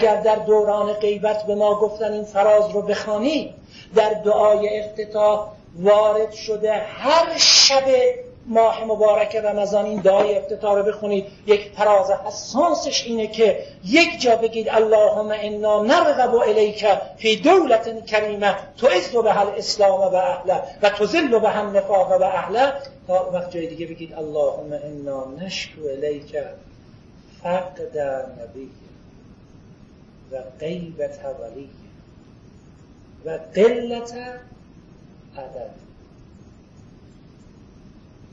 اگر در دوران غیبت به ما گفتن این فراز رو بخوانید در دعای افتتاح وارد شده هر شب ماه مبارک رمضان این دعای افتتاح رو بخونید. یک فراز حساسش اینه که یک جا بگید اللهم انا نرغب الیک فی دولت کریمه تعز به الاسلام و اهله و تذل به هم نفاق و اهله. تا وقت جای دیگه بگید اللهم انا نشکو الیک فقد نبی. و غیبت ولی. و قلت عدد.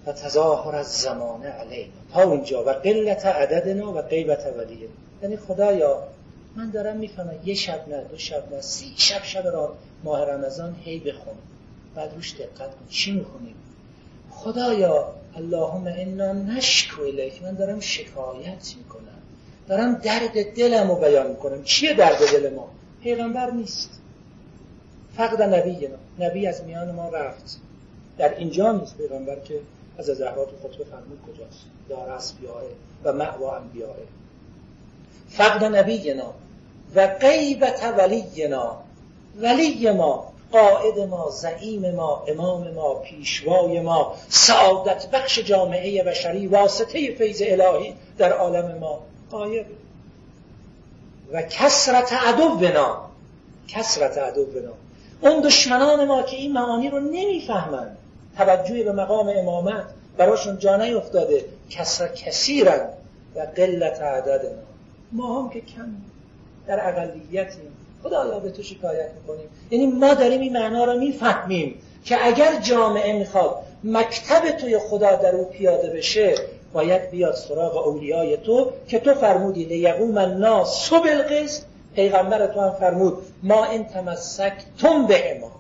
و تظاهر از زمانه علینا تا اینجا و قلت عددنا و غیبت ولیه یعنی خدایا من دارم می‌فهمم یه شب نه دو شب نه سی شب شب را ماه رمضان هی بخون. بعد روش دقت کن. چی می‌خونیم خدایا اللهم انا نشکو الیک. من دارم شکایت می‌کنم. دارم درد دلم رو بیان می‌کنم. چیه درد دل ما؟ پیغمبر نیست. فقد نبی نبی از میان ما رفت. در اینجا نیست پیغمبر که از زهرات خطبه فرمود کجاست. دار اسبیاه و معوا انبیاه فقد نبینا و غیبت ولینا ولی ما. قائد ما زعیم ما امام ما پیشوای ما. سعادت بخش جامعه بشری واسطه فیض الهی در عالم ما. قایب و کسرت بنا. کسرت بنا. اون دشمنان ما که این معانی رو نمی‌فهمند توجهی به مقام امامت براشون جا نیفتاده. کسر کثیرن و قلت عدد ما. ما هم که کم در اقلیتیم. خدا الله به تو شکایت می‌کنیم. یعنی ما داریم این معنا رو می‌فهمیم که اگر جامعه می‌خواد مکتب توی خدا در او پیاده بشه باید بیاد سراغ اولیای تو که تو فرمودی لیقوم الناس. بالقسط پیغمبر تو هم فرمود ما این تمسک تم به ما